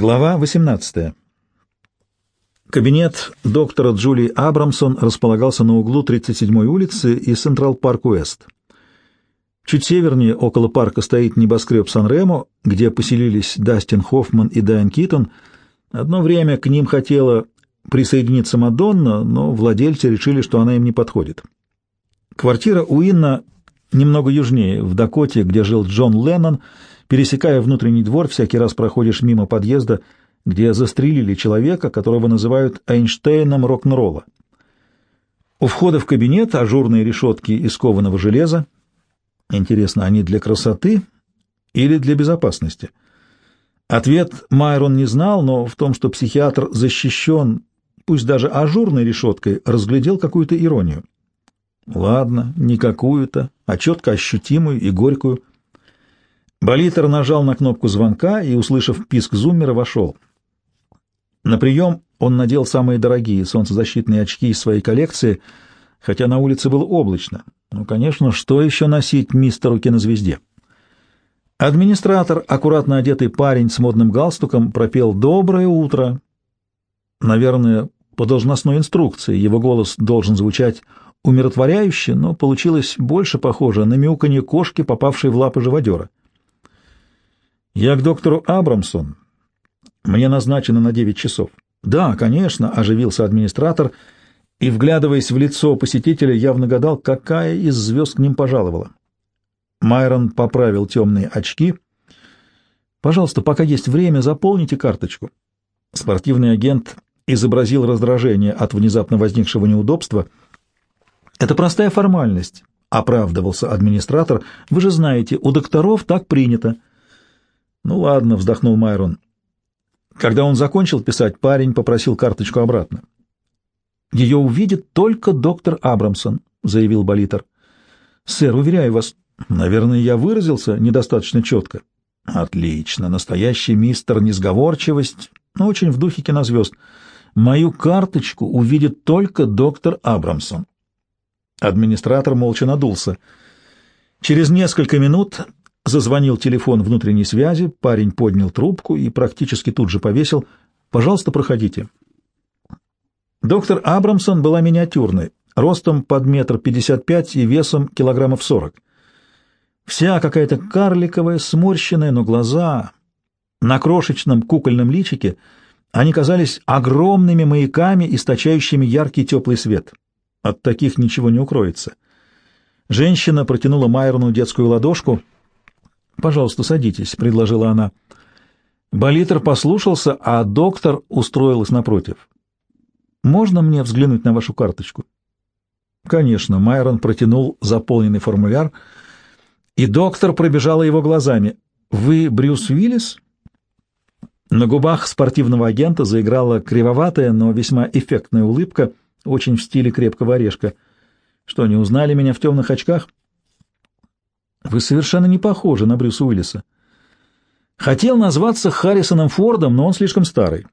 Глава 18. Кабинет доктора Джулии Абрамсон располагался на углу 37-й улицы и Централ Парк Уэст. Чуть севернее, около парка, стоит небоскреб Сан-Ремо, где поселились Дастин Хоффман и Дайан Китон. Одно время к ним хотела присоединиться Мадонна, но владельцы решили, что она им не подходит. Квартира Уинна немного южнее, в Дакоте, где жил Джон Леннон, Пересекая внутренний двор, всякий раз проходишь мимо подъезда, где застрелили человека, которого называют Эйнштейном рок-н-ролла. У входа в кабинет ажурные решетки из кованого железа. Интересно, они для красоты или для безопасности? Ответ Майрон не знал, но в том, что психиатр защищен, пусть даже ажурной решеткой, разглядел какую-то иронию. Ладно, не какую-то, а четко ощутимую и горькую. Болитер нажал на кнопку звонка и, услышав писк зуммера, вошел. На прием он надел самые дорогие солнцезащитные очки из своей коллекции, хотя на улице было облачно. Ну, конечно, что еще носить мистеру кинозвезде? Администратор, аккуратно одетый парень с модным галстуком, пропел «Доброе утро». Наверное, по должностной инструкции его голос должен звучать умиротворяюще, но получилось больше похоже на мяуканье кошки, попавшей в лапы живодера. «Я к доктору Абрамсон. Мне назначено на девять часов». «Да, конечно», — оживился администратор и, вглядываясь в лицо посетителя, явно гадал, какая из звезд к ним пожаловала. Майрон поправил темные очки. «Пожалуйста, пока есть время, заполните карточку». Спортивный агент изобразил раздражение от внезапно возникшего неудобства. «Это простая формальность», — оправдывался администратор. «Вы же знаете, у докторов так принято». «Ну ладно», — вздохнул Майрон. Когда он закончил писать, парень попросил карточку обратно. «Ее увидит только доктор Абрамсон», — заявил Болитер. «Сэр, уверяю вас, наверное, я выразился недостаточно четко». «Отлично, настоящий мистер несговорчивость, но очень в духе кинозвезд. Мою карточку увидит только доктор Абрамсон». Администратор молча надулся. Через несколько минут Зазвонил телефон внутренней связи, парень поднял трубку и практически тут же повесил. «Пожалуйста, проходите». Доктор Абрамсон была миниатюрной, ростом под метр пятьдесят пять и весом килограммов сорок. Вся какая-то карликовая, сморщенная, но глаза на крошечном кукольном личике они казались огромными маяками, источающими яркий теплый свет. От таких ничего не укроется. Женщина протянула Майрону детскую ладошку — «Пожалуйста, садитесь», — предложила она. Болитер послушался, а доктор устроилась напротив. «Можно мне взглянуть на вашу карточку?» «Конечно», — Майрон протянул заполненный формуляр, и доктор пробежала его глазами. «Вы Брюс Уиллис?» На губах спортивного агента заиграла кривоватая, но весьма эффектная улыбка, очень в стиле крепкого орешка. «Что, не узнали меня в темных очках?» Вы совершенно не похожи на Брюса Уиллиса. Хотел назваться Харрисоном Фордом, но он слишком старый.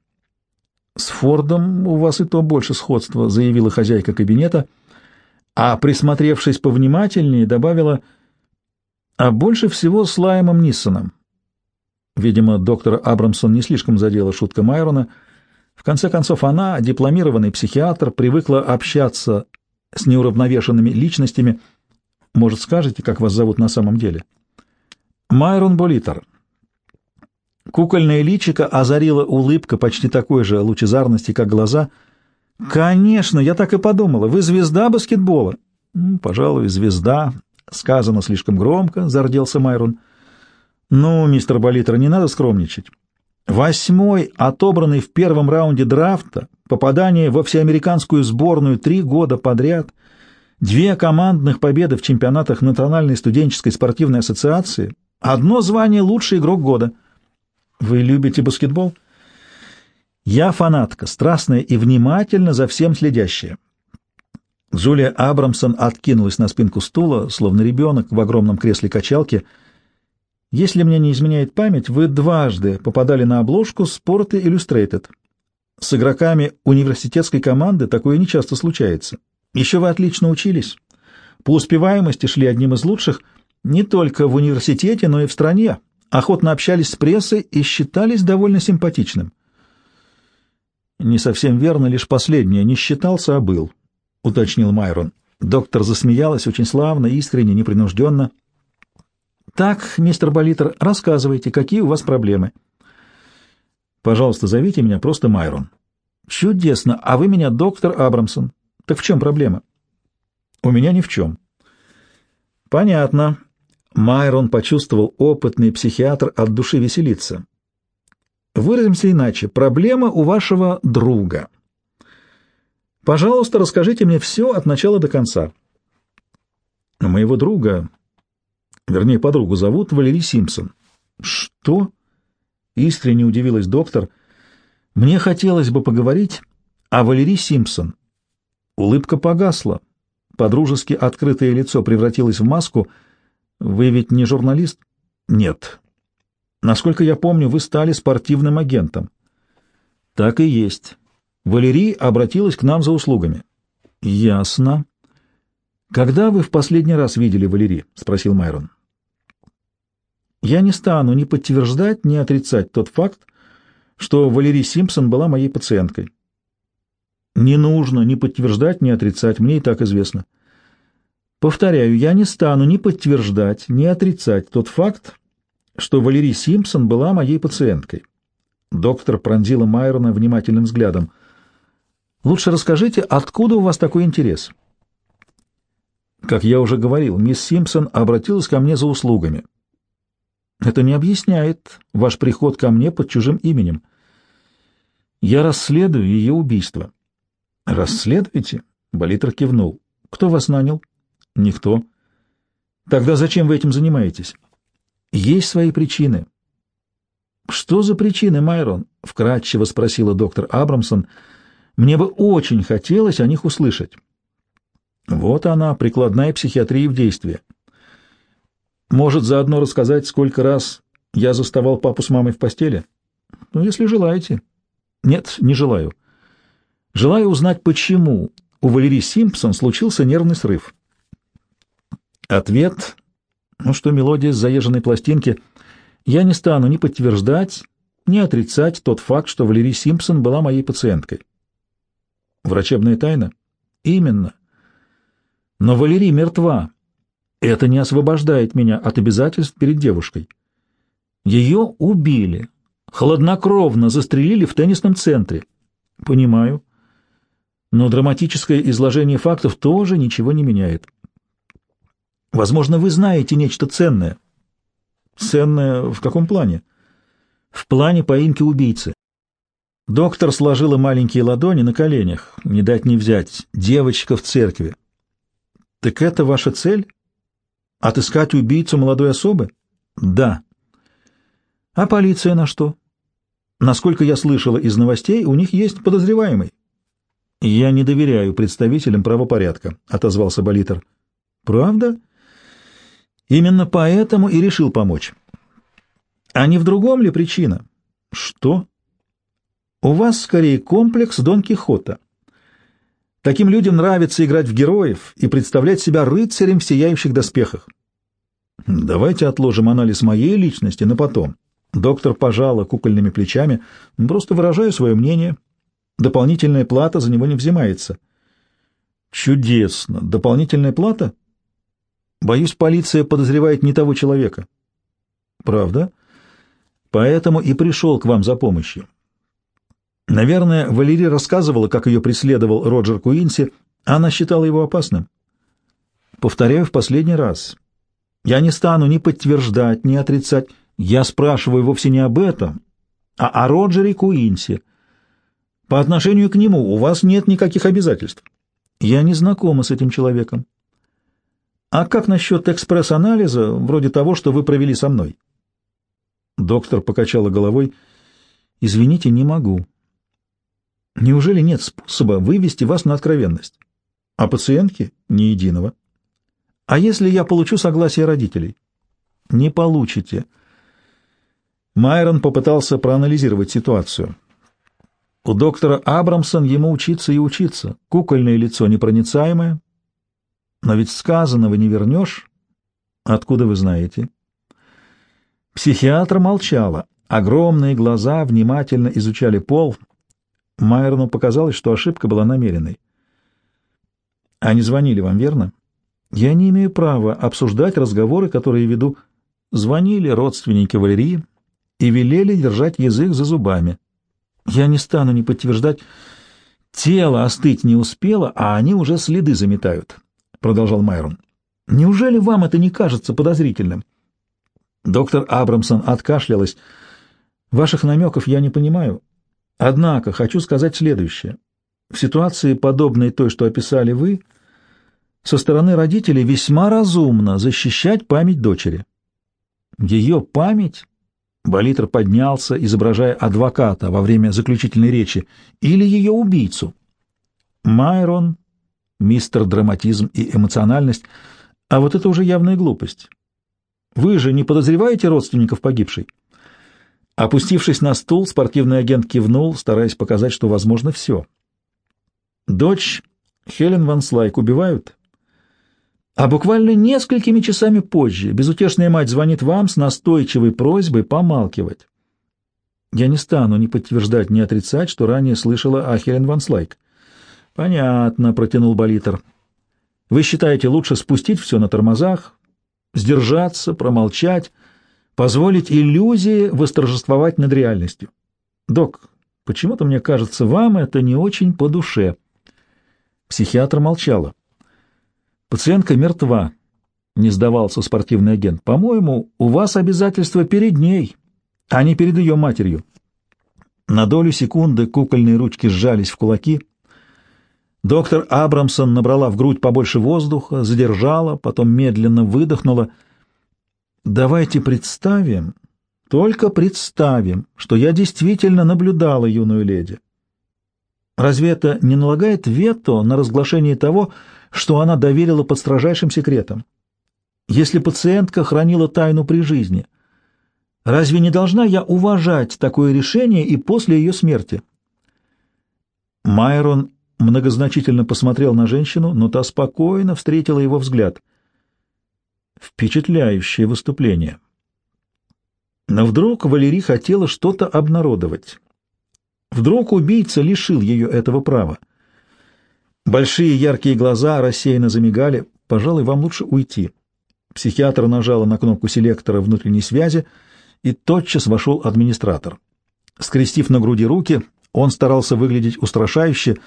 С Фордом у вас и то больше сходства, заявила хозяйка кабинета, а присмотревшись повнимательнее, добавила, а больше всего с Лаймом Ниссоном. Видимо, доктор Абрамсон не слишком задела шутка Майрона. В конце концов, она, дипломированный психиатр, привыкла общаться с неуравновешенными личностями – может, скажете, как вас зовут на самом деле? Майрон Болитер. Кукольное личико озарила улыбка почти такой же лучезарности, как глаза. «Конечно, я так и подумала. Вы звезда баскетбола». «Пожалуй, звезда». Сказано слишком громко, зарделся Майрон. «Ну, мистер Болитер, не надо скромничать. Восьмой, отобранный в первом раунде драфта, попадание во всеамериканскую сборную три года подряд — две командных победы в чемпионатах Национальной студенческой спортивной ассоциации, одно звание «Лучший игрок года». Вы любите баскетбол? Я фанатка, страстная и внимательно за всем следящая. Джулия Абрамсон откинулась на спинку стула, словно ребенок в огромном кресле качалки. Если мне не изменяет память, вы дважды попадали на обложку Sport Illustrated. С игроками университетской команды такое нечасто случается. Еще вы отлично учились. По успеваемости шли одним из лучших не только в университете, но и в стране, охотно общались с прессой и считались довольно симпатичным. Не совсем верно, лишь последнее. Не считался, а был, — уточнил Майрон. Доктор засмеялась очень славно, искренне, непринужденно. «Так, мистер Болитер, рассказывайте, какие у вас проблемы?» «Пожалуйста, зовите меня просто Майрон». «Чудесно. А вы меня доктор Абрамсон. Так в чем проблема?» «У меня ни в чем». «Понятно». Майрон почувствовал опытный психиатр от души веселиться. «Выразимся иначе. Проблема у вашего друга». Пожалуйста, расскажите мне все от начала до конца. Моего друга, вернее, подругу зовут Валерий Симпсон. Что? Искренне удивилась доктор. Мне хотелось бы поговорить о Валерии Симпсон. Улыбка погасла. Подружески открытое лицо превратилось в маску. Вы ведь не журналист? Нет. Насколько я помню, вы стали спортивным агентом. Так и есть. Валерий обратилась к нам за услугами. Ясно. Когда вы в последний раз видели Валерий? спросил Майрон. Я не стану ни подтверждать, ни отрицать тот факт, что Валерий Симпсон была моей пациенткой. Не нужно ни подтверждать, ни отрицать, мне и так известно. Повторяю, я не стану ни подтверждать, ни отрицать тот факт, что Валерий Симпсон была моей пациенткой. Доктор пронзила Майрона внимательным взглядом — Лучше расскажите, откуда у вас такой интерес? Как я уже говорил, мисс Симпсон обратилась ко мне за услугами. Это не объясняет ваш приход ко мне под чужим именем. Я расследую ее убийство. Расследуете? Болитер кивнул. Кто вас нанял? Никто. Тогда зачем вы этим занимаетесь? Есть свои причины. Что за причины, Майрон? Вкратчиво спросила доктор Абрамсон. — мне бы очень хотелось о них услышать. Вот она, прикладная психиатрия в действии. Может, заодно рассказать, сколько раз я заставал папу с мамой в постели? Ну, если желаете. Нет, не желаю. Желаю узнать, почему у Валерии Симпсон случился нервный срыв. Ответ, ну что мелодия с заезженной пластинки, я не стану ни подтверждать, ни отрицать тот факт, что Валерий Симпсон была моей пациенткой. Врачебная тайна? Именно. Но Валерий мертва. Это не освобождает меня от обязательств перед девушкой. Ее убили. Хладнокровно застрелили в теннисном центре. Понимаю. Но драматическое изложение фактов тоже ничего не меняет. Возможно, вы знаете нечто ценное. Ценное в каком плане? В плане поимки убийцы. Доктор сложила маленькие ладони на коленях, не дать не взять. Девочка в церкви. Так это ваша цель? Отыскать убийцу молодой особы? Да. А полиция на что? Насколько я слышала из новостей, у них есть подозреваемый. Я не доверяю представителям правопорядка, отозвался Болитер. Правда? Именно поэтому и решил помочь. А не в другом ли причина? Что? У вас скорее комплекс Дон Кихота. Таким людям нравится играть в героев и представлять себя рыцарем в сияющих доспехах. Давайте отложим анализ моей личности на потом. Доктор пожала кукольными плечами. Просто выражаю свое мнение. Дополнительная плата за него не взимается. Чудесно. Дополнительная плата? Боюсь, полиция подозревает не того человека. Правда? Поэтому и пришел к вам за помощью. Наверное, Валерия рассказывала, как ее преследовал Роджер Куинси, она считала его опасным. Повторяю в последний раз. Я не стану ни подтверждать, ни отрицать. Я спрашиваю вовсе не об этом, а о Роджере Куинси. По отношению к нему у вас нет никаких обязательств. Я не знакома с этим человеком. А как насчет экспресс-анализа, вроде того, что вы провели со мной? Доктор покачала головой. Извините, не могу. Неужели нет способа вывести вас на откровенность? А пациентки — ни единого. А если я получу согласие родителей? Не получите. Майрон попытался проанализировать ситуацию. У доктора Абрамсон ему учиться и учиться. Кукольное лицо непроницаемое. Но ведь сказанного не вернешь. Откуда вы знаете? Психиатр молчала. Огромные глаза внимательно изучали пол. Майерну показалось, что ошибка была намеренной. «Они звонили вам, верно?» «Я не имею права обсуждать разговоры, которые веду...» Звонили родственники Валерии и велели держать язык за зубами. Я не стану не подтверждать. Тело остыть не успело, а они уже следы заметают, — продолжал Майрон. Неужели вам это не кажется подозрительным? Доктор Абрамсон откашлялась. Ваших намеков я не понимаю. Однако хочу сказать следующее. В ситуации, подобной той, что описали вы, со стороны родителей весьма разумно защищать память дочери. Ее память Болитер поднялся, изображая адвоката во время заключительной речи, или ее убийцу. Майрон, мистер драматизм и эмоциональность, а вот это уже явная глупость. Вы же не подозреваете родственников погибшей? Опустившись на стул, спортивный агент кивнул, стараясь показать, что возможно все. Дочь Хелен Ван Слайк убивают? А буквально несколькими часами позже безутешная мать звонит вам с настойчивой просьбой помалкивать. Я не стану ни подтверждать, ни отрицать, что ранее слышала о Хелен Ван Слайк. Понятно, протянул Болитер. Вы считаете лучше спустить все на тормозах, сдержаться, промолчать, позволить иллюзии восторжествовать над реальностью? Док, почему-то мне кажется, вам это не очень по душе. Психиатр молчала. Пациентка мертва, не сдавался спортивный агент. По-моему, у вас обязательства перед ней, а не перед ее матерью. На долю секунды кукольные ручки сжались в кулаки. Доктор Абрамсон набрала в грудь побольше воздуха, задержала, потом медленно выдохнула. «Давайте представим, только представим, что я действительно наблюдала юную леди. Разве это не налагает вето на разглашение того, что она доверила под строжайшим секретом. Если пациентка хранила тайну при жизни, разве не должна я уважать такое решение и после ее смерти? Майрон многозначительно посмотрел на женщину, но та спокойно встретила его взгляд. Впечатляющее выступление. Но вдруг Валерий хотела что-то обнародовать. Вдруг убийца лишил ее этого права. Большие яркие глаза рассеянно замигали. «Пожалуй, вам лучше уйти». Психиатр нажала на кнопку селектора внутренней связи, и тотчас вошел администратор. Скрестив на груди руки, он старался выглядеть устрашающе.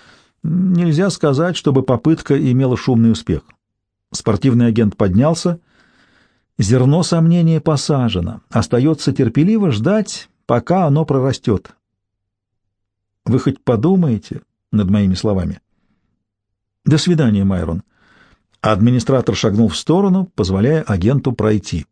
Нельзя сказать, чтобы попытка имела шумный успех. Спортивный агент поднялся. Зерно сомнения посажено. Остается терпеливо ждать, пока оно прорастет. Вы хоть подумаете над моими словами? — «До свидания, Майрон». Администратор шагнул в сторону, позволяя агенту пройти.